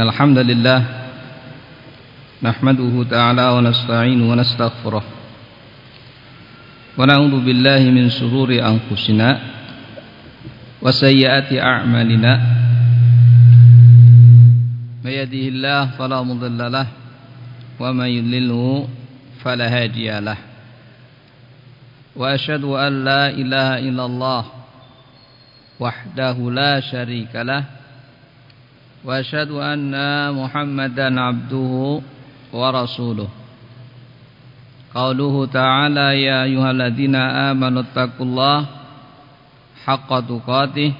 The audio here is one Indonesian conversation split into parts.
إن الحمد لله نحمده تعالى ونستعين ونستغفره ونعوذ بالله من شرور أنفسنا وسيئات أعمالنا من يهده الله فلا مضل له ومن يضلله فلا هادي له وأشهد أن لا إله إلا الله وحده لا شريك له وأشهد أن محمدا عبده ورسوله. قوله تعالى يا أيها الذين آمنوا اتقوا الله حق تقاته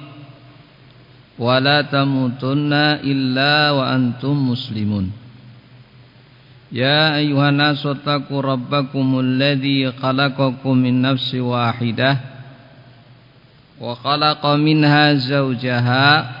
ولا تموتن إلا وأنتم مسلمون. يا أيها الناس اتقوا ربكم الذي خلقكم من نفس واحدة وخلق منها زوجها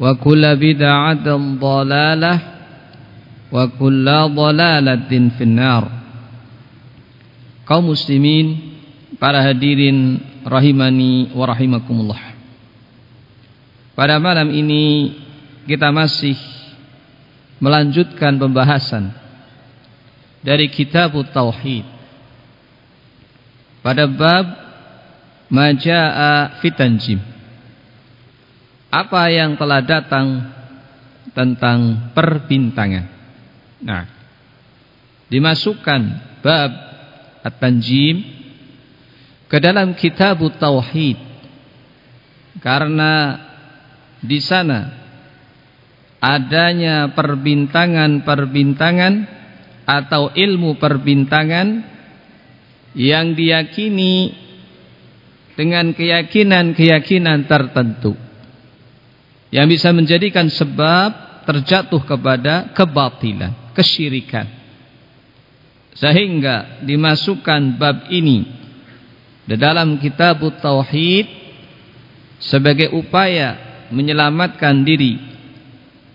wa kulla bid'atin dhalalah wa kulla dhalalatin finnar. Kaum muslimin para hadirin rahimani wa rahimakumullah. Pada malam ini kita masih melanjutkan pembahasan dari kitab tauhid. Pada bab majaa fitanjim apa yang telah datang tentang perbintangan. Nah, dimasukkan bab at-tanjim ke dalam kitab tauhid karena di sana adanya perbintangan-perbintangan atau ilmu perbintangan yang diyakini dengan keyakinan-keyakinan tertentu yang bisa menjadikan sebab terjatuh kepada kebatilan, kesyirikan. Sehingga dimasukkan bab ini di dalam kitab tauhid sebagai upaya menyelamatkan diri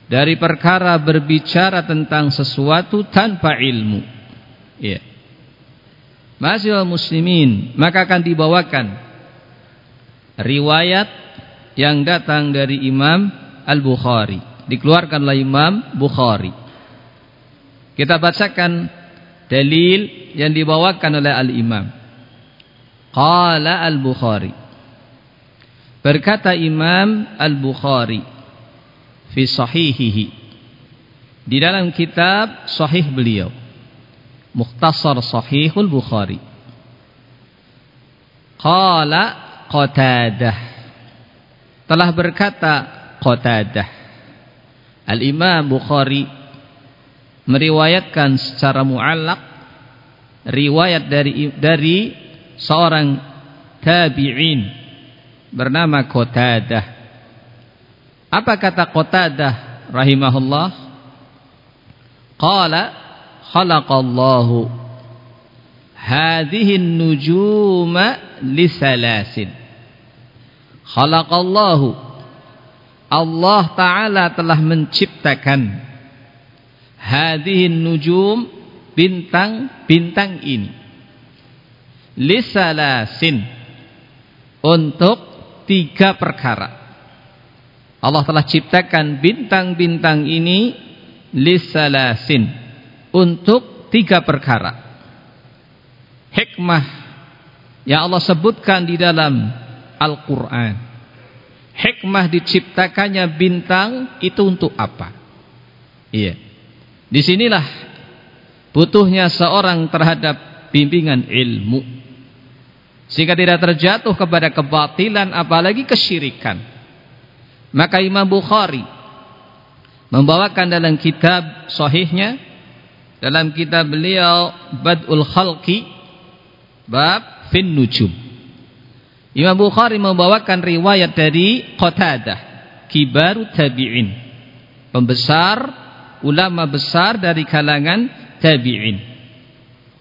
dari perkara berbicara tentang sesuatu tanpa ilmu. Ya. Masih muslimin, maka akan dibawakan riwayat yang datang dari Imam Al-Bukhari. Dikeluarkan oleh Imam Bukhari. Kita bacakan dalil yang dibawakan oleh Al-Imam. Qala Al-Bukhari. Berkata Imam Al-Bukhari fi sahihihi. Di dalam kitab sahih beliau. Mukhtasar Sahihul Bukhari. Qala Qatadah telah berkata Qatadah. Al-Imam Bukhari meriwayatkan secara muallak riwayat dari dari seorang tabi'in bernama Qatadah. Apa kata Qatadah rahimahullah? Qala khalaqallahu. Hadhihi an-nujuma lisalasin Khalaqallahu. Allah Ta'ala telah menciptakan Hadihin nujum Bintang-bintang ini. Lisalasin Untuk tiga perkara. Allah telah ciptakan bintang-bintang ini Lisalasin Untuk tiga perkara. Hikmah Yang Allah sebutkan di dalam Al-Quran. Hikmah diciptakannya bintang itu untuk apa? Iya. Di sinilah butuhnya seorang terhadap bimbingan ilmu. Sehingga tidak terjatuh kepada kebatilan apalagi kesyirikan. Maka Imam Bukhari membawakan dalam kitab sahihnya dalam kitab beliau Badul Khalqi bab fin nujum. Imam Bukhari membawakan riwayat dari Qatadah, kibaru tabi'in. Pembesar ulama besar dari kalangan tabi'in.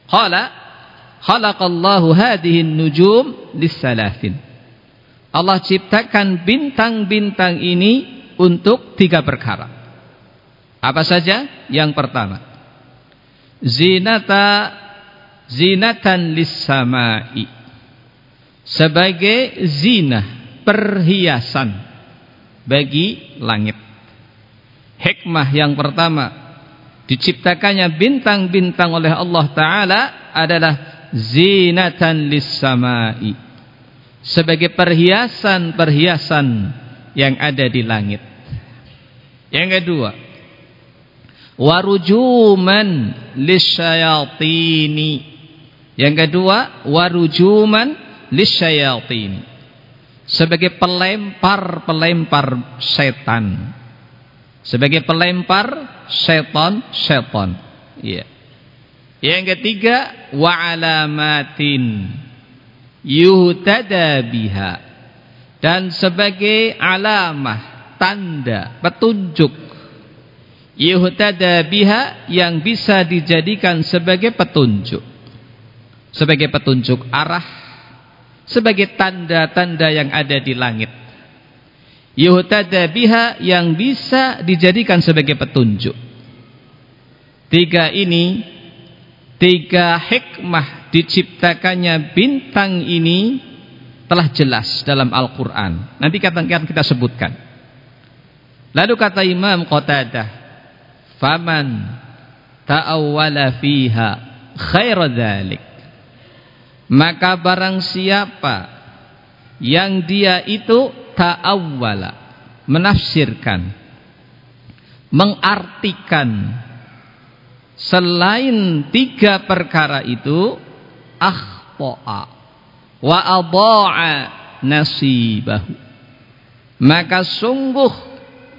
Qala khalaqallahu hadhihi nujum lis-salasin. Allah ciptakan bintang-bintang ini untuk tiga perkara. Apa saja? Yang pertama, zinata zinatan lis-sama'i. Sebagai zina, perhiasan bagi langit. Hikmah yang pertama diciptakannya bintang-bintang oleh Allah taala adalah zinatan lis-sama'i. Sebagai perhiasan-perhiasan yang ada di langit. Yang kedua, warujuman lisyayatini. Yang kedua, warujuman lisyayatini. Sebagai pelempar-pelempar setan sebagai pelempar seton-seton. Iya. Yang ketiga wa alamatin yuhtada biha dan sebagai alamah, tanda, petunjuk yuhtada biha yang bisa dijadikan sebagai petunjuk. Sebagai petunjuk arah, sebagai tanda-tanda yang ada di langit yuhtada biha yang bisa dijadikan sebagai petunjuk. Tiga ini, tiga hikmah diciptakannya bintang ini telah jelas dalam Al-Quran. Nanti akan kita sebutkan. Lalu kata Imam Qatadah, "Faman ta'awwala fiha khaira dzalik." Maka barang siapa yang dia itu ta'awwala menafsirkan mengartikan selain tiga perkara itu akhta'a wa adha'a nasibahu. Maka sungguh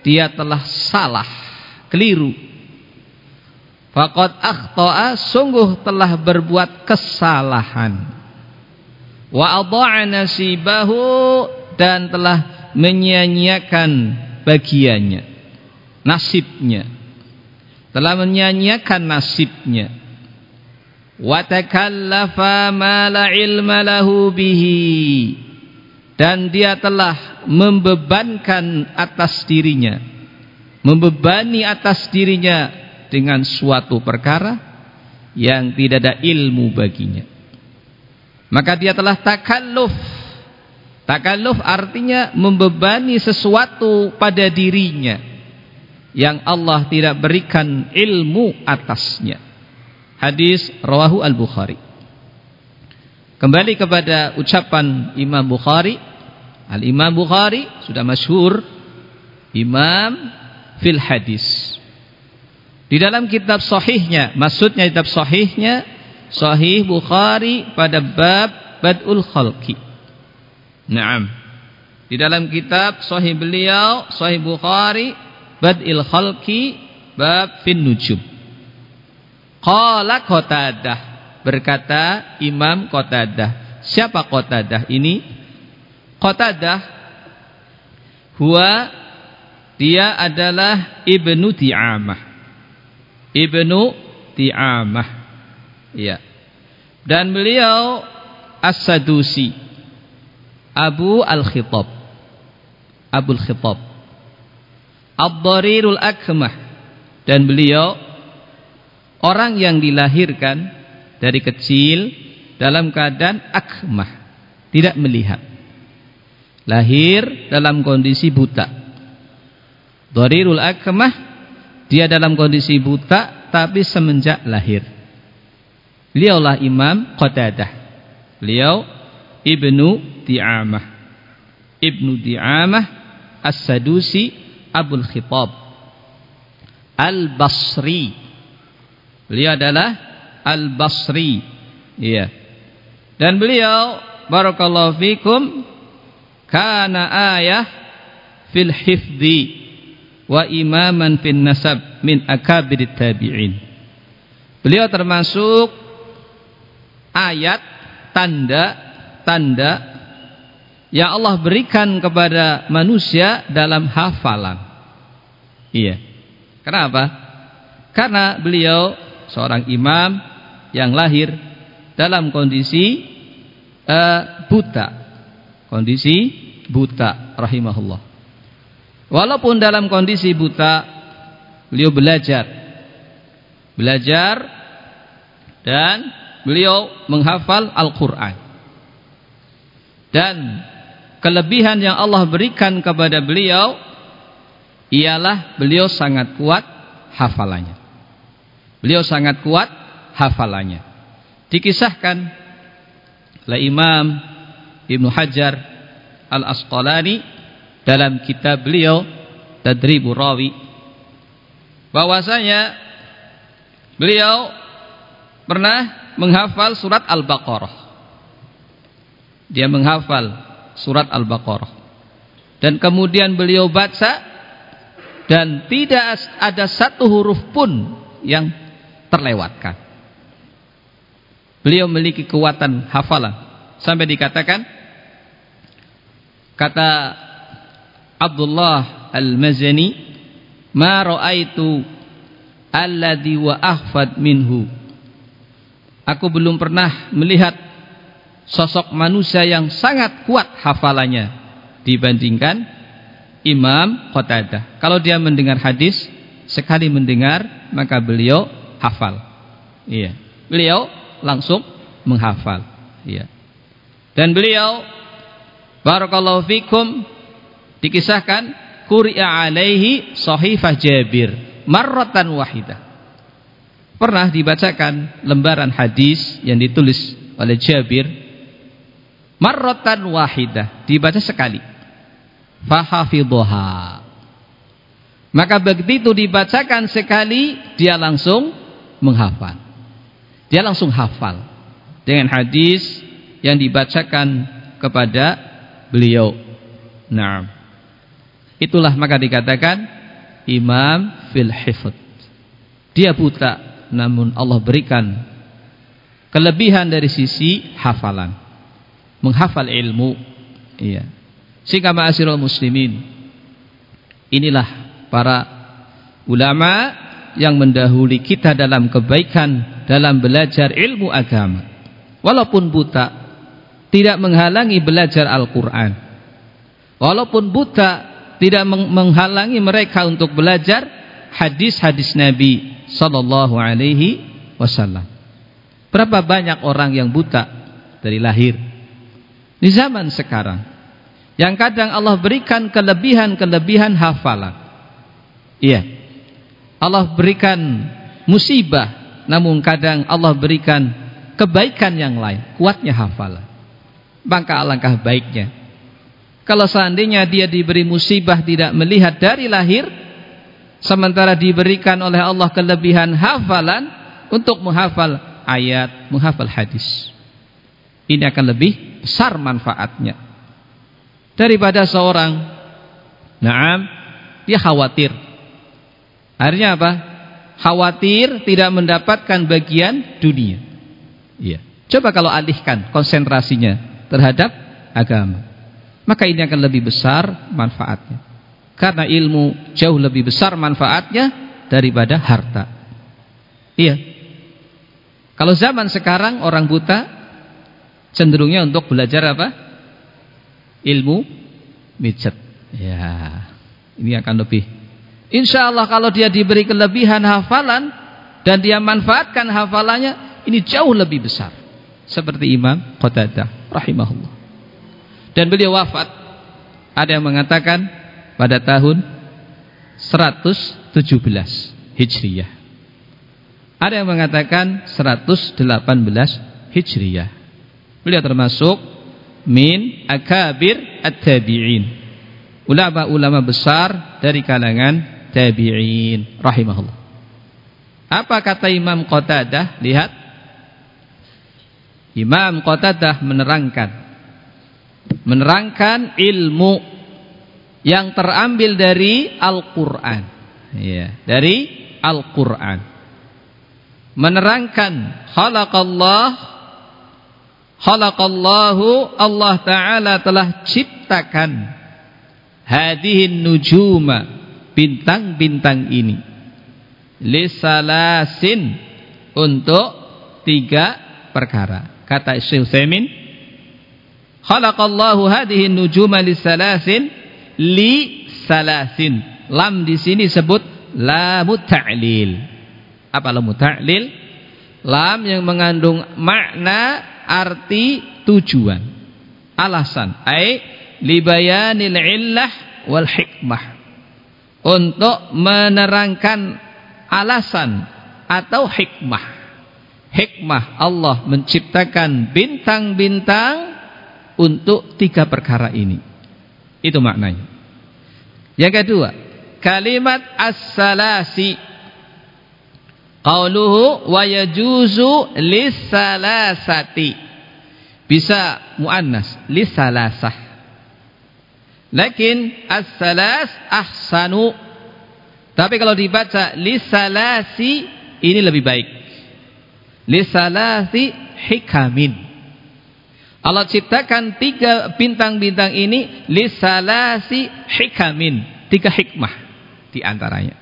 dia telah salah keliru. Faqad akhta'a sungguh telah berbuat kesalahan wa adha'a nasibahu dan telah menyia-nyiakan bagiannya nasibnya. Telah menyia-nyiakan nasibnya. Wa takallafa ma la ilma lahu bihi. Dan dia telah membebankan atas dirinya membebani atas dirinya dengan suatu perkara yang tidak ada ilmu baginya maka dia telah takalluf Takalluf artinya membebani sesuatu pada dirinya yang Allah tidak berikan ilmu atasnya. Hadis rawahu Al-Bukhari. Kembali kepada ucapan Imam Bukhari. Al-Imam Bukhari sudah masyhur imam fil hadis. Di dalam kitab sahihnya, maksudnya kitab sahihnya Sahih Bukhari pada bab Badul Khalqi Naam. Di dalam kitab Sahih beliau, Sahih Bukhari, Badil Khalqi, Bab Fin Nujum. Qala Qatadah, berkata Imam Qatadah. Siapa Qatadah ini? Qatadah huwa dia adalah Ibnu Ti'amah. Ibnu Ti'amah. Ya. Dan beliau As-Sadusi. Abu Al-Khitab. Abul Khitab. Abdarirul Akmah. Dan beliau orang yang dilahirkan dari kecil dalam keadaan akmah. Tidak melihat. Lahir dalam kondisi buta. Darirul Akmah dia dalam kondisi buta tapi semenjak lahir beliaulah Imam Qatadah beliau Ibnu Di'amah Ibnu Di'amah As-Sadusi Abul Khitab Al-Basri Beliau adalah Al-Basri. Iya. Dan beliau barakallahu fikum kana ayah fil hifdhi wa imaman fin nasab min akabir tabi'in. Beliau termasuk ayat tanda-tanda yang Allah berikan kepada manusia dalam hafalan. Iya. Kenapa? Karena beliau seorang imam yang lahir dalam kondisi uh, buta. Kondisi buta rahimahullah. Walaupun dalam kondisi buta beliau belajar. Belajar dan beliau menghafal Al-Qur'an. Dan kelebihan yang Allah berikan kepada beliau ialah beliau sangat kuat hafalannya. Beliau sangat kuat hafalannya. Dikisahkan oleh Imam Ibnu Hajar Al-Asqalani dalam kitab beliau Tadribu Rawi bahwasanya beliau pernah menghafal surat Al-Baqarah. Dia menghafal surat Al-Baqarah. Dan kemudian beliau baca dan tidak ada satu huruf pun yang terlewatkan. Beliau memiliki kekuatan hafalan sampai dikatakan kata Abdullah Al-Mazani ma raaitu alladhi wa ahfad minhu Aku belum pernah melihat sosok manusia yang sangat kuat hafalannya dibandingkan Imam Qatadah. Kalau dia mendengar hadis, sekali mendengar maka beliau hafal. Iya. Beliau langsung menghafal. Ya. Dan beliau barakallahu fikum dikisahkan quri'a alaihi sahifah Jabir marratan wahidah. Pernah dibacakan lembaran hadis yang ditulis oleh Jabir marratan wahidah, dibaca sekali. Fahafidhaha. Maka begitu dibacakan sekali dia langsung menghafal. Dia langsung hafal dengan hadis yang dibacakan kepada beliau. Nah, itulah maka dikatakan imam fil hifd. Dia buta namun Allah berikan kelebihan dari sisi hafalan. Menghafal ilmu. Iya. Sehingga ma'asyiral muslimin inilah para ulama yang mendahului kita dalam kebaikan dalam belajar ilmu agama. Walaupun buta, tidak menghalangi belajar Al-Quran. Walaupun buta, tidak menghalangi mereka untuk belajar hadis-hadis Nabi Sallallahu Alaihi Wasallam. Berapa banyak orang yang buta dari lahir di zaman sekarang, yang kadang Allah berikan kelebihan-kelebihan hafalan. Iya, Allah berikan musibah namun kadang Allah berikan kebaikan yang lain, kuatnya hafalan. Maka alangkah baiknya. Kalau seandainya dia diberi musibah tidak melihat dari lahir, sementara diberikan oleh Allah kelebihan hafalan untuk menghafal ayat, menghafal hadis. Ini akan lebih besar manfaatnya. Daripada seorang, naam, dia khawatir. Akhirnya apa? khawatir tidak mendapatkan bagian dunia. Iya. Coba kalau alihkan konsentrasinya terhadap agama. Maka ini akan lebih besar manfaatnya. Karena ilmu jauh lebih besar manfaatnya daripada harta. Iya. Kalau zaman sekarang orang buta cenderungnya untuk belajar apa? Ilmu mijet. Ya. Ini akan lebih Insya Allah kalau dia diberi kelebihan hafalan dan dia manfaatkan hafalannya, ini jauh lebih besar. Seperti Imam Qatadah rahimahullah. Dan beliau wafat, ada yang mengatakan pada tahun 117 Hijriyah. Ada yang mengatakan 118 Hijriyah. Beliau termasuk min akabir at-tabi'in. Ulama-ulama besar dari kalangan tabi'in rahimahullah. Apa kata Imam Qatadah? Lihat. Imam Qatadah menerangkan. Menerangkan ilmu yang terambil dari Al-Quran. Ya, dari Al-Quran. Menerangkan khalaqallah khalaqallahu Allah Ta'ala telah ciptakan hadihin nujuma bintang-bintang ini lisalasin untuk tiga perkara. Kata Syekh Utsaimin, khalaqallahu hadhihi nujuma lisalasin li salasin. Lam di sini sebut lam ta'lil. Apa lam ta'lil? Lam yang mengandung makna arti tujuan. Alasan, ai libayanil illah wal hikmah. Untuk menerangkan alasan atau hikmah. Hikmah Allah menciptakan bintang-bintang untuk tiga perkara ini. Itu maknanya. Yang kedua, kalimat as-salasi. Qauluhu wa yajuzu lis-salasati. Bisa muannas lis-salasah. Lakin as-salas ahsanu tapi kalau dibaca lisalasi ini lebih baik. Lisalasi hikamin. Allah ciptakan tiga bintang-bintang ini lisalasi hikamin. Tiga hikmah di antaranya.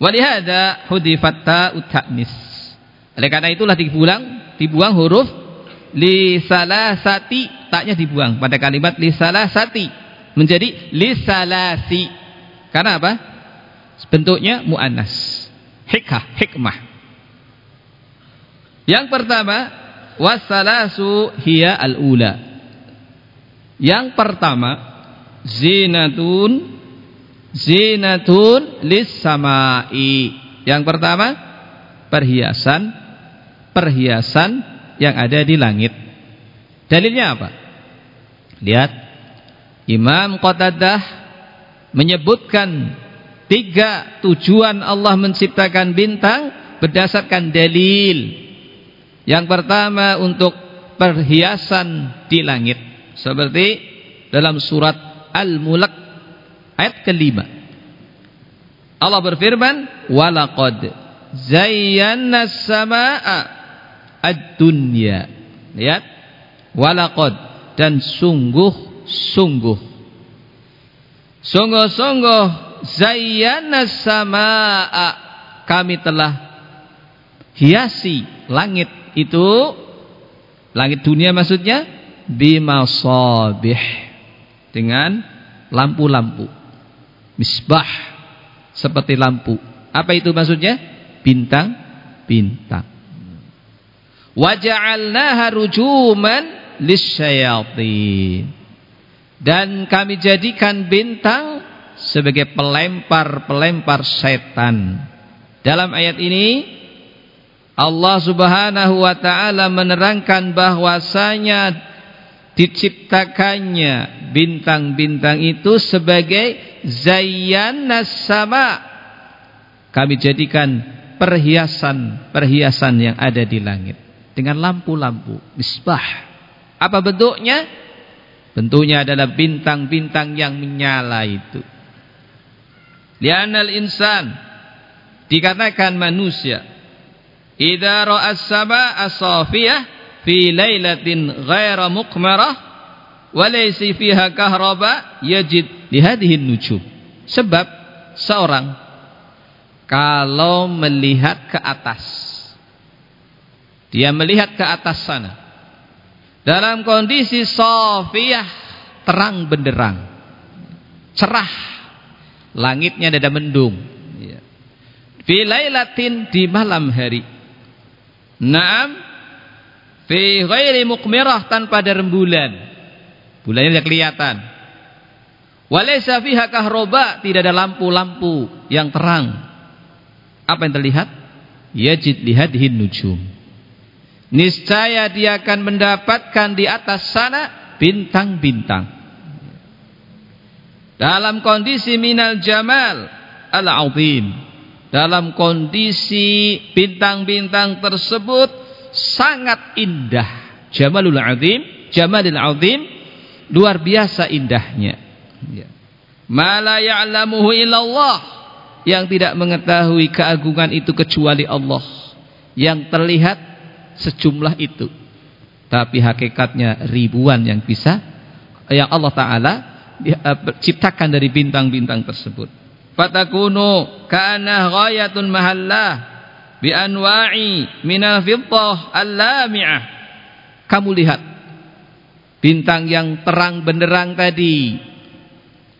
Walihada hudifat ta'ut ta'nis. Oleh karena itulah dibuang, dibuang huruf lisalasati, taknya dibuang pada kalimat lisalasati menjadi lisalasi. Karena apa? bentuknya muannas. Hikah, hikmah. Yang pertama, wasalasu hiya. Yang pertama, zinatun zinatun lis samai. Yang pertama, perhiasan perhiasan yang ada di langit. Dalilnya apa? Lihat Imam Qatadah menyebutkan Tiga tujuan Allah menciptakan bintang berdasarkan dalil. Yang pertama untuk perhiasan di langit. Seperti dalam surat Al-Mulk ayat kelima. Allah berfirman, "Walaqad zayyana as-samaa'a ad-dunya." Lihat. Walaqad dan sungguh-sungguh. Sungguh-sungguh zayyana samaa kami telah hiasi langit itu langit dunia maksudnya bimasabih. Dengan lampu-lampu. Misbah seperti lampu. Apa itu maksudnya? Bintang-bintang. Waja'alnaha rujuman lisyayatin. Dan kami jadikan bintang sebagai pelempar-pelempar setan. Dalam ayat ini Allah Subhanahu wa taala menerangkan bahwasanya diciptakannya bintang-bintang itu sebagai zayyanas sama. Kami jadikan perhiasan-perhiasan yang ada di langit dengan lampu-lampu misbah. Apa bentuknya? Bentuknya adalah bintang-bintang yang menyala itu. Lianal insan dikatakan manusia idza ra'as sama asafiyah fi lailatin ghaira muqmarah wa laysa fiha kahraba yajid li hadhihi nujum sebab seorang kalau melihat ke atas dia melihat ke atas sana dalam kondisi safiyah terang benderang cerah Langitnya ada mendung. Ya. Fi di malam hari. Naam. Fi ghairi mukmirah tanpa ada rembulan. Bulannya tidak kelihatan. Walaysa fiha kahroba, tidak ada lampu-lampu yang terang. Apa yang terlihat? Yajid lihadhin nujum. Niscaya dia akan mendapatkan di atas sana bintang-bintang dalam kondisi minal jamal al-azim dalam kondisi bintang-bintang tersebut sangat indah. Jamalul azim, jamalul azim luar biasa indahnya. Ya. Mala ya'lamuhu illallah yang tidak mengetahui keagungan itu kecuali Allah. Yang terlihat sejumlah itu. Tapi hakikatnya ribuan yang bisa yang Allah taala eh, ciptakan dari bintang-bintang tersebut fatakunu kana ghayatun mahallah bi anwa'i minal fiddah al-lami'ah. Kamu lihat bintang yang terang benderang tadi.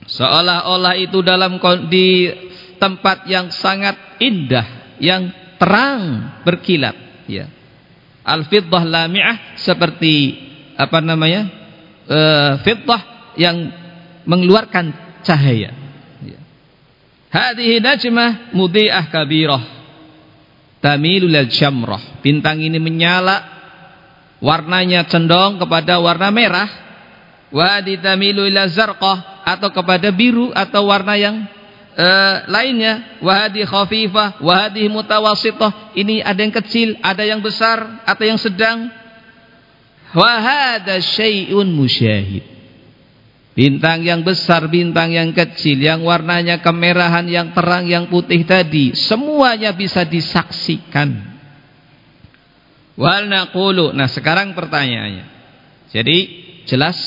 Seolah-olah itu dalam di tempat yang sangat indah yang terang berkilat. Ya. Al-fiddah lami'ah seperti apa namanya uh, fiddah yang mengeluarkan cahaya Hadhihi najmah mudhi'ah kabirah. Tamilul jamrah. Bintang ini menyala. Warnanya cenderung kepada warna merah. Wa tamilu ila zarqah. Atau kepada biru atau warna yang uh, lainnya. Wa hadi khafifah. Wa hadi mutawasitah. Ini ada yang kecil, ada yang besar, atau yang sedang. Wa hada syai'un musyahid. Bintang yang besar, bintang yang kecil, yang warnanya kemerahan, yang terang, yang putih tadi, semuanya bisa disaksikan. Wal naqulu. Nah, sekarang pertanyaannya. Jadi, jelas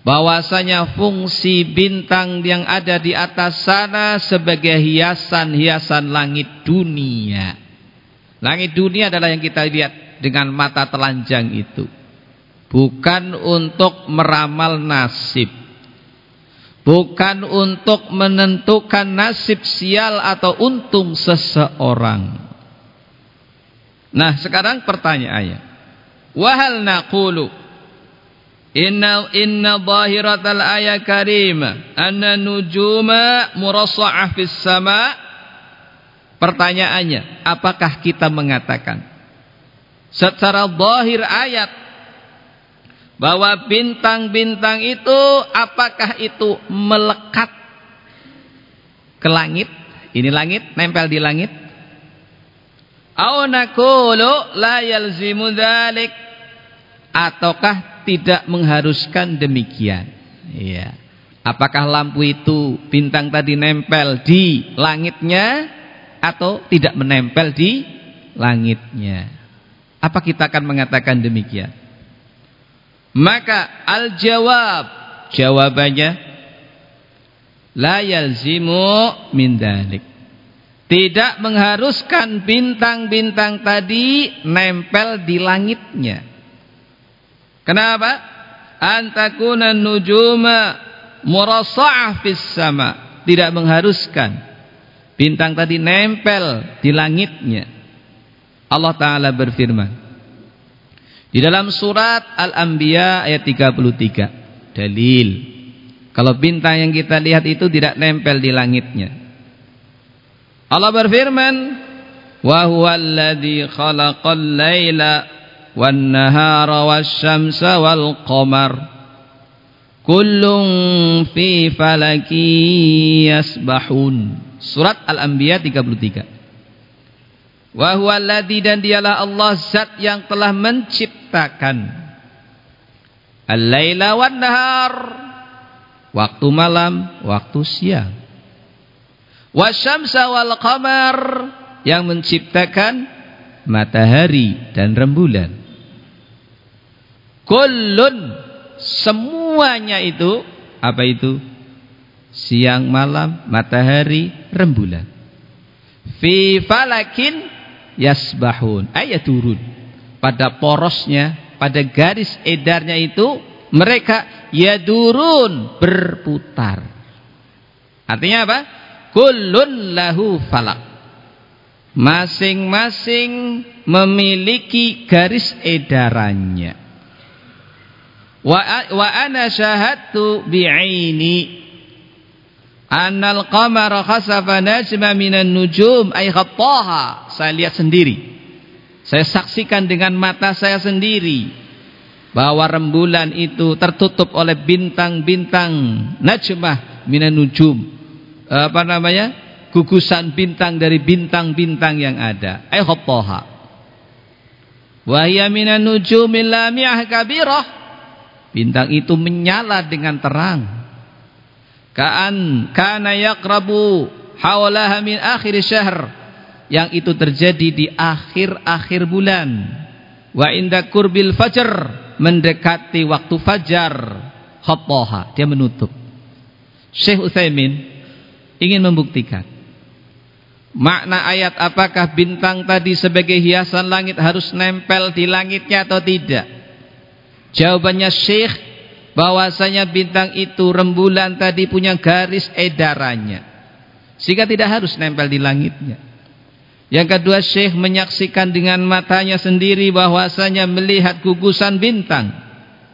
bahwasanya fungsi bintang yang ada di atas sana sebagai hiasan-hiasan langit dunia. Langit dunia adalah yang kita lihat dengan mata telanjang itu bukan untuk meramal nasib. Bukan untuk menentukan nasib sial atau untung seseorang. Nah sekarang pertanyaannya. Wahal naqulu? Inna inna zahiratal ayat karimah anna nujuma murassa'ah fis sama. Pertanyaannya apakah kita mengatakan secara zahir ayat bahwa bintang-bintang itu apakah itu melekat ke langit? Ini langit nempel di langit. Au naqulu la yalzimu ataukah tidak mengharuskan demikian? Iya. Apakah lampu itu bintang tadi nempel di langitnya atau tidak menempel di langitnya? Apa kita akan mengatakan demikian maka al-jawab jawabannya la yalzimu min dalik. Tidak mengharuskan bintang-bintang tadi nempel di langitnya. Kenapa? Antakuna nujuma murassa'ah fis sama. Tidak mengharuskan bintang tadi nempel di langitnya. Allah taala berfirman di dalam surat Al-Anbiya ayat 33. Dalil. Kalau bintang yang kita lihat itu tidak nempel di langitnya. Allah berfirman, "Wa huwallazi khalaqal laila wan nahara wasyamsa wal qamar kullun fi falaki yasbahun." Surat Al-Anbiya 33. Wa huwallazi dan dialah Allah zat yang telah menciptakan al-laila nahar waktu malam, waktu siang. Wasyamsa wal qamar yang menciptakan matahari dan rembulan. Kullun semuanya itu apa itu? Siang, malam, matahari, rembulan. Fi falakin yasbahun. Ayat turun. Pada porosnya pada garis edarnya itu mereka yadurun berputar. Artinya apa? Kullun lahu falak. Masing-masing memiliki garis edarannya. Wa wa ana syahadtu bi'aini Annal qamara khasafa najma minan nujum ay khattaha. Saya lihat sendiri. Saya saksikan dengan mata saya sendiri bahwa rembulan itu tertutup oleh bintang-bintang najmah minan nujum. Apa namanya? gugusan bintang dari bintang-bintang yang ada. Ay khattaha. Wa hiya minan nujumil lamiyah kabirah. Bintang itu menyala dengan terang. Kaan kana yaqrabu hawlaha min akhir syahr. Yang itu terjadi di akhir-akhir bulan. Wa inda kurbil fajr mendekati waktu fajar. Khattaha, dia menutup. Syekh Utsaimin ingin membuktikan Makna ayat apakah bintang tadi sebagai hiasan langit harus nempel di langitnya atau tidak? Jawabannya Syekh bahwasanya bintang itu rembulan tadi punya garis edarannya. Sehingga tidak harus nempel di langitnya. Yang kedua Syekh menyaksikan dengan matanya sendiri bahwasanya melihat gugusan bintang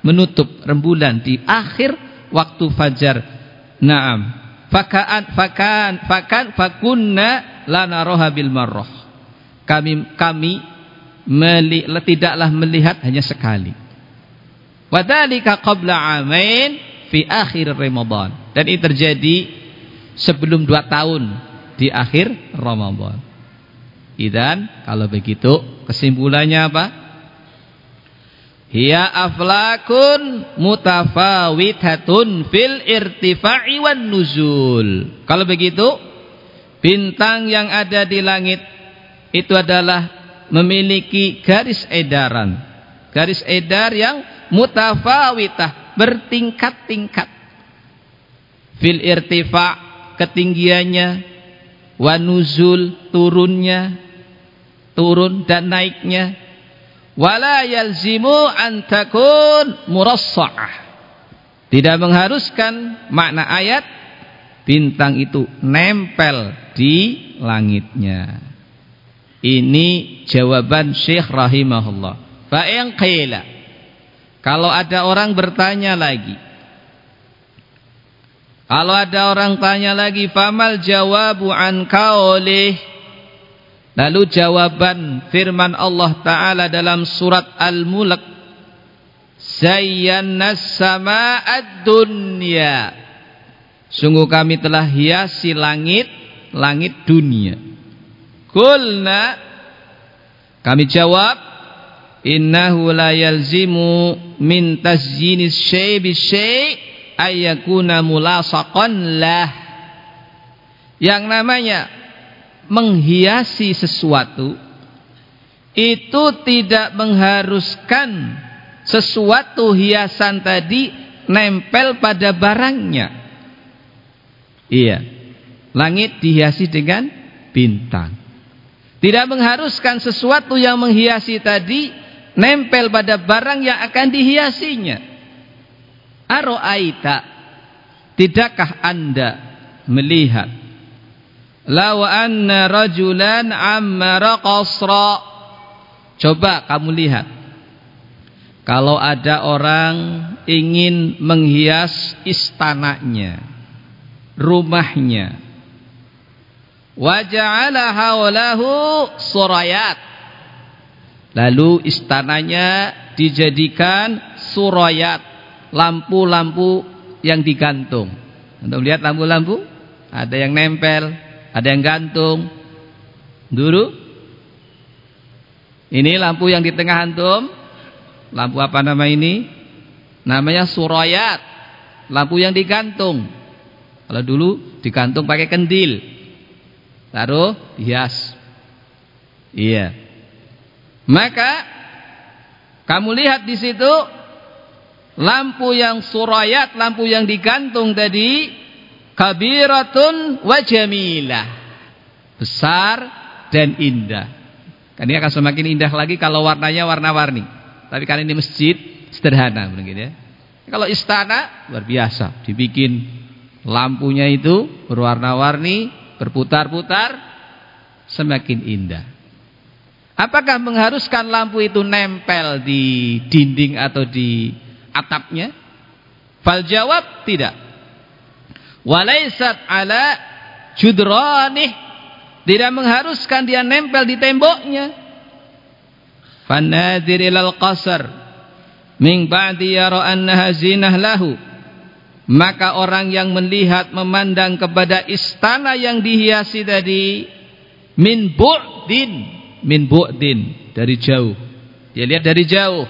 menutup rembulan di akhir waktu fajar. Naam. Fakaan fakan fakan fakunna lana roha bil marroh. Kami kami meli, tidaklah melihat hanya sekali. Wadalika qabla amain fi akhir Ramadan. Dan ini terjadi sebelum dua tahun di akhir Ramadan. Idan kalau begitu kesimpulannya apa? Hiya aflakun mutafawitatun fil irtifa'i wan nuzul. Kalau begitu Bintang yang ada di langit itu adalah memiliki garis edaran. Garis edar yang mutafawitah, bertingkat-tingkat. Fil irtifa ketinggiannya, wanuzul turunnya, turun dan naiknya. Wala yalzimu an takun murassa'ah. Tidak mengharuskan makna ayat bintang itu nempel di langitnya. Ini jawaban Syekh rahimahullah. Fa. Kalau ada orang bertanya lagi. Kalau ada orang tanya lagi, famal jawabu an qaulih. Lalu jawaban firman Allah Ta'ala dalam surat Al-Mulk. Zayyana sama'ad dunya. Sungguh kami telah hiasi langit langit dunia. Kulna kami jawab innahu la yalzimu min tazyinis syai' bi syai' ayyakuna mulasaqan lah. Yang namanya menghiasi sesuatu itu tidak mengharuskan sesuatu hiasan tadi nempel pada barangnya. Iya. Langit dihiasi dengan bintang. Tidak mengharuskan sesuatu yang menghiasi tadi nempel pada barang yang akan dihiasinya. Aro'aita, tidakkah anda melihat? Law anna rajulan ammara qasra coba kamu lihat. Kalau ada orang ingin menghias istananya rumahnya. Wa ja'ala haulahu surayat lalu istananya dijadikan surayat lampu-lampu yang digantung. Untuk lihat lampu-lampu ada yang nempel ada yang gantung. Dulu ini lampu yang di tengah antum. Lampu apa nama ini? Namanya surayat lampu yang digantung. Kalau dulu digantung pakai kendil taruh hias. Iya. Maka kamu lihat di situ lampu yang surayat, lampu yang digantung tadi kabiratun wa jamilah. Besar dan indah. Kan ini akan semakin indah lagi kalau warnanya warna-warni. Tapi kali ini masjid sederhana mungkin ya. Kalau istana luar biasa, dibikin lampunya itu berwarna-warni, berputar-putar semakin indah. Apakah mengharuskan lampu itu nempel di dinding atau di atapnya? Fal jawab tidak. Walaisat ala judranih tidak mengharuskan dia nempel di temboknya. Fanadir ilal qasar min ba'di yara annaha zinah lahu maka orang yang melihat memandang kepada istana yang dihiasi tadi min bu'din min bu'din dari jauh dia lihat dari jauh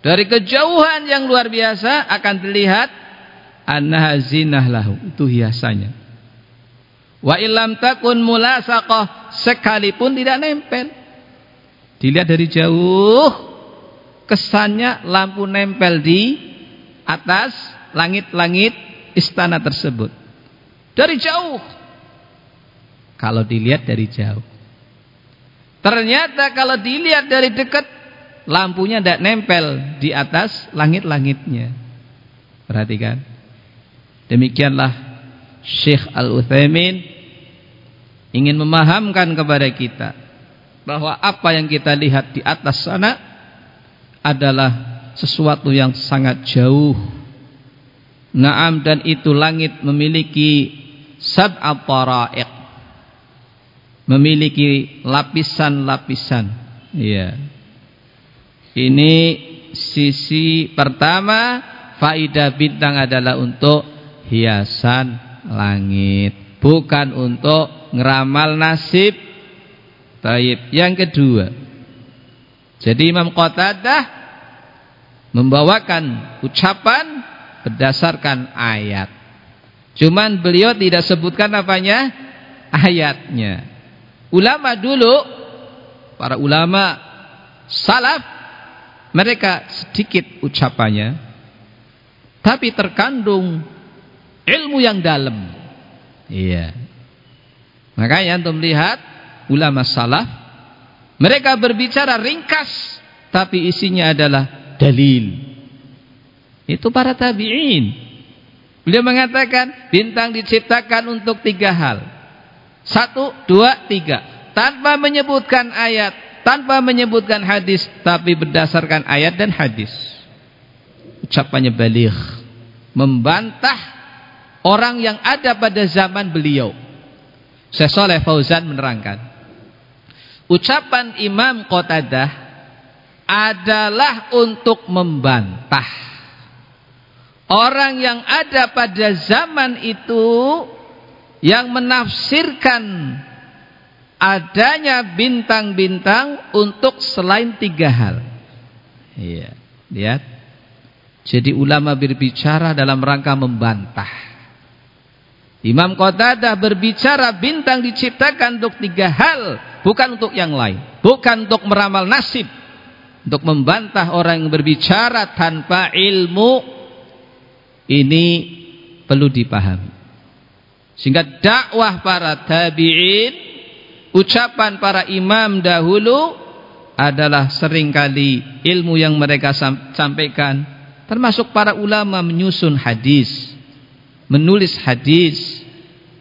dari kejauhan yang luar biasa akan terlihat annaha zinah lahu itu hiasannya wa illam takun mulasaqah sekalipun tidak nempel dilihat dari jauh kesannya lampu nempel di atas langit-langit istana tersebut. Dari jauh. Kalau dilihat dari jauh. Ternyata kalau dilihat dari dekat lampunya tidak nempel di atas langit-langitnya. Perhatikan. Demikianlah Syekh Al-Utsaimin ingin memahamkan kepada kita bahwa apa yang kita lihat di atas sana adalah sesuatu yang sangat jauh Naam dan itu langit memiliki sab'a tara'iq. Memiliki lapisan-lapisan. Iya. Ini sisi pertama faidah bintang adalah untuk hiasan langit, bukan untuk ngeramal nasib. Taib. Yang kedua. Jadi Imam Qatadah membawakan ucapan berdasarkan ayat. Cuman beliau tidak sebutkan apanya? Ayatnya. Ulama dulu, para ulama salaf, mereka sedikit ucapannya, tapi terkandung ilmu yang dalam. Iya. Makanya untuk melihat ulama salaf, mereka berbicara ringkas, tapi isinya adalah dalil. Itu para tabi'in. Beliau mengatakan bintang diciptakan untuk tiga hal. Satu, dua, tiga. Tanpa menyebutkan ayat, tanpa menyebutkan hadis, tapi berdasarkan ayat dan hadis. Ucapannya balik. Membantah orang yang ada pada zaman beliau. Soleh Fauzan menerangkan. Ucapan Imam Qatadah adalah untuk membantah Orang yang ada pada zaman itu yang menafsirkan adanya bintang-bintang untuk selain tiga hal. Iya, lihat. Jadi ulama berbicara dalam rangka membantah. Imam Qatadah berbicara bintang diciptakan untuk tiga hal, bukan untuk yang lain, bukan untuk meramal nasib, untuk membantah orang yang berbicara tanpa ilmu ini perlu dipahami. Sehingga dakwah para tabi'in, ucapan para imam dahulu adalah sering kali ilmu yang mereka sampaikan. Termasuk para ulama menyusun hadis, menulis hadis,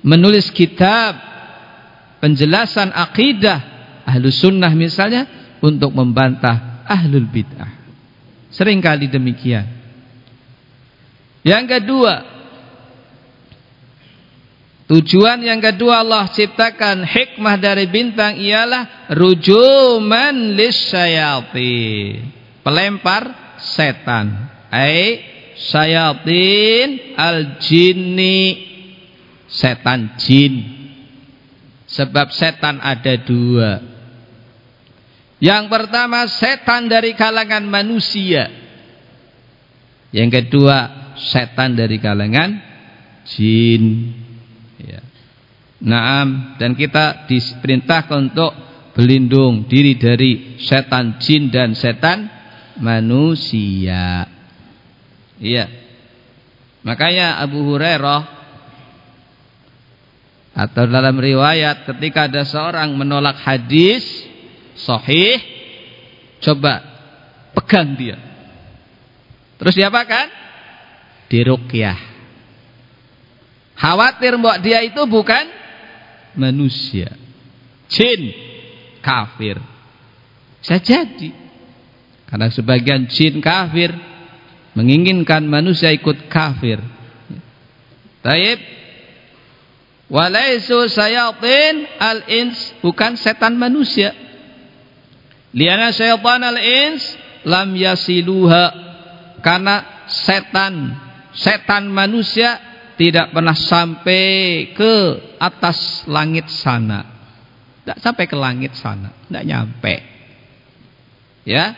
menulis kitab, penjelasan akidah ahlu sunnah misalnya untuk membantah ahlul bid'ah. Seringkali demikian. Yang kedua, tujuan yang kedua Allah ciptakan hikmah dari bintang ialah rujuman lisyayatin. Pelempar setan. Ai syayatin al-jinni. Setan jin. Sebab setan ada dua. Yang pertama setan dari kalangan manusia. Yang kedua setan dari kalangan jin. Naam dan kita diperintahkan untuk berlindung diri dari setan jin dan setan manusia. Iya. Makanya Abu Hurairah atau dalam riwayat ketika ada seorang menolak hadis sahih coba pegang dia. Terus diapakan? diruqyah. Khawatir mbok dia itu bukan manusia. Jin kafir. Bisa jadi. Karena sebagian jin kafir menginginkan manusia ikut kafir. Taib. Walaisu sayatin al-ins bukan setan manusia. Liana syaitan al-ins lam yasiluha karena setan setan manusia tidak pernah sampai ke atas langit sana. Tidak sampai ke langit sana, tidak nyampe. Ya.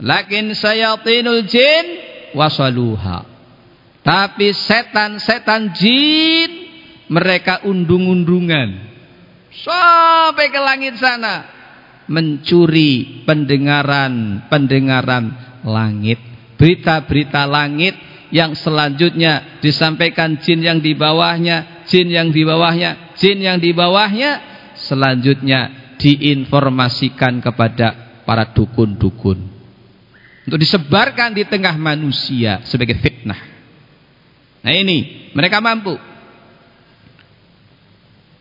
Lakin sayatinul jin wasaluha. Tapi setan-setan jin mereka undung-undungan sampai ke langit sana mencuri pendengaran-pendengaran langit, berita-berita langit yang selanjutnya disampaikan jin yang di bawahnya, jin yang di bawahnya, jin yang di bawahnya, selanjutnya diinformasikan kepada para dukun-dukun. Untuk disebarkan di tengah manusia sebagai fitnah. Nah ini, mereka mampu.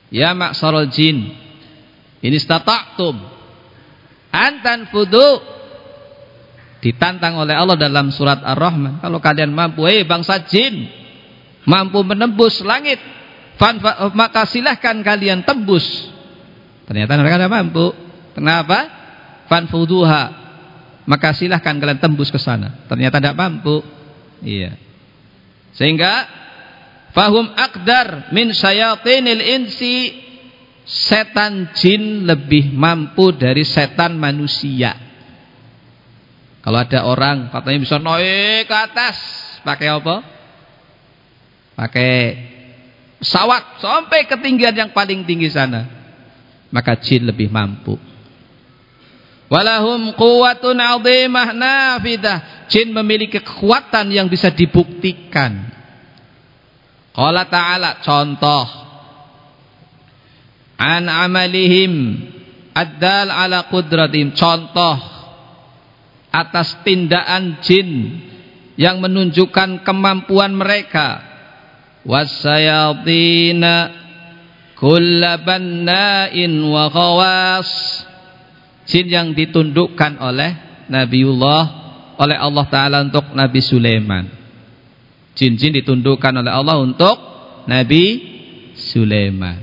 Ya maksarul jin, ini stata'tum antan fudu Ditantang oleh Allah dalam surat Ar-Rahman. Kalau kalian mampu, eh bangsa jin, mampu menembus langit, maka silahkan kalian tembus. Ternyata mereka tidak mampu. Kenapa? Fanfuduha. Maka silahkan kalian tembus ke sana. Ternyata tidak mampu. Iya. Sehingga fahum akdar min syayatinil insi setan jin lebih mampu dari setan manusia. Kalau ada orang katanya bisa naik ke atas, pakai apa? Pakai pesawat sampai ketinggian yang paling tinggi sana. Maka jin lebih mampu. Walahum quwwatun 'azimah nafidah. Jin memiliki kekuatan yang bisa dibuktikan. Qala ta'ala contoh an amalihim ad-dal ala qudratim contoh atas tindakan jin yang menunjukkan kemampuan mereka. Wasayatina kullabanna'in wa khawas. Jin yang ditundukkan oleh Nabiullah oleh Allah Ta'ala untuk Nabi Sulaiman. Jin-jin ditundukkan oleh Allah untuk Nabi Sulaiman.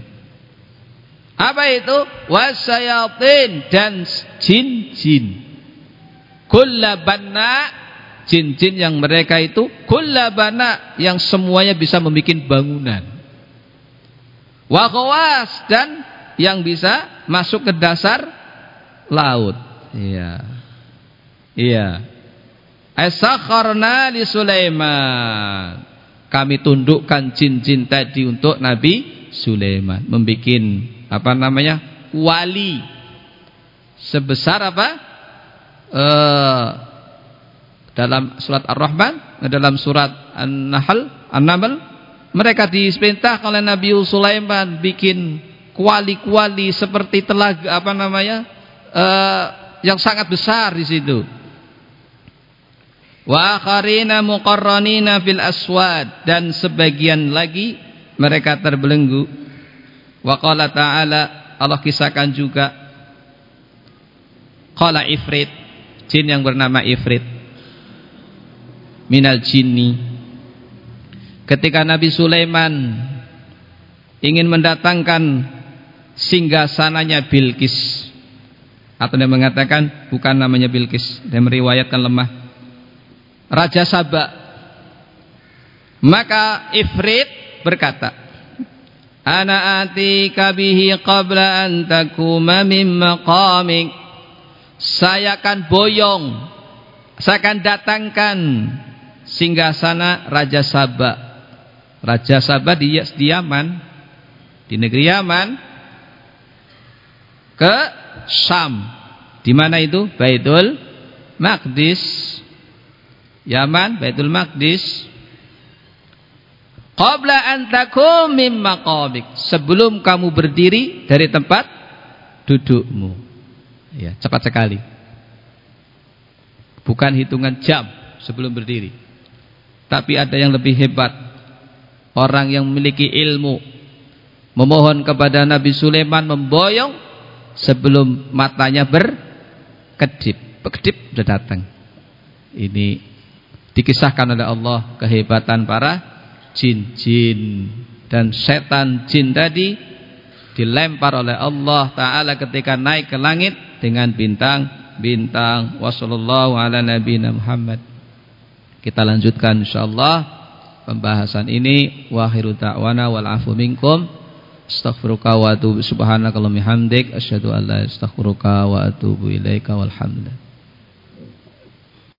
Apa itu? Wasayatin dan jin-jin kullabana jin-jin yang mereka itu kullabana yang semuanya bisa membuat bangunan. Wa dan yang bisa masuk ke dasar laut. Iya. Iya. Asakharna li Sulaiman. Kami tundukkan jin-jin tadi untuk Nabi Sulaiman. Membuat apa namanya wali. Sebesar apa uh, dalam surat Ar-Rahman, dalam surat An-Nahl, An-Naml, mereka diperintah oleh Nabi Sulaiman bikin kuali-kuali seperti telaga apa namanya? Uh, yang sangat besar di situ. Wa akharina muqarranina fil aswad dan sebagian lagi mereka terbelenggu. Wa qala ta'ala Allah kisahkan juga qala ifrit jin yang bernama Ifrit. Minal jinni. Ketika Nabi Sulaiman ingin mendatangkan singgasananya Bilqis. Atau dia mengatakan bukan namanya Bilqis. Dia meriwayatkan lemah. Raja Sabak maka Ifrit berkata Ana atika bihi qabla an takuma min maqamik saya akan boyong. Saya akan datangkan singgasana Raja Sabah. Raja Sabah di, di Yaman di negeri Yaman ke Syam. Di mana itu? Baitul Maqdis. Yaman Baitul Maqdis. Qabla an takum mim sebelum kamu berdiri dari tempat dudukmu Ya, cepat sekali. Bukan hitungan jam sebelum berdiri. Tapi ada yang lebih hebat. Orang yang memiliki ilmu memohon kepada Nabi Sulaiman memboyong sebelum matanya berkedip. Berkedip sudah datang. Ini dikisahkan oleh Allah kehebatan para jin-jin dan setan jin tadi dilempar oleh Allah Ta'ala ketika naik ke langit dengan bintang-bintang. Wassalamualaikum ala nabiyina Muhammad. kita lanjutkan insyaallah pembahasan ini. Wa akhiru da'wana wal afu minkum. Astaghfiruka wa atubu. Subhanakallahumma hamdik asyhadu an la astaghfiruka wa atubu ilaika. Walhamdulillah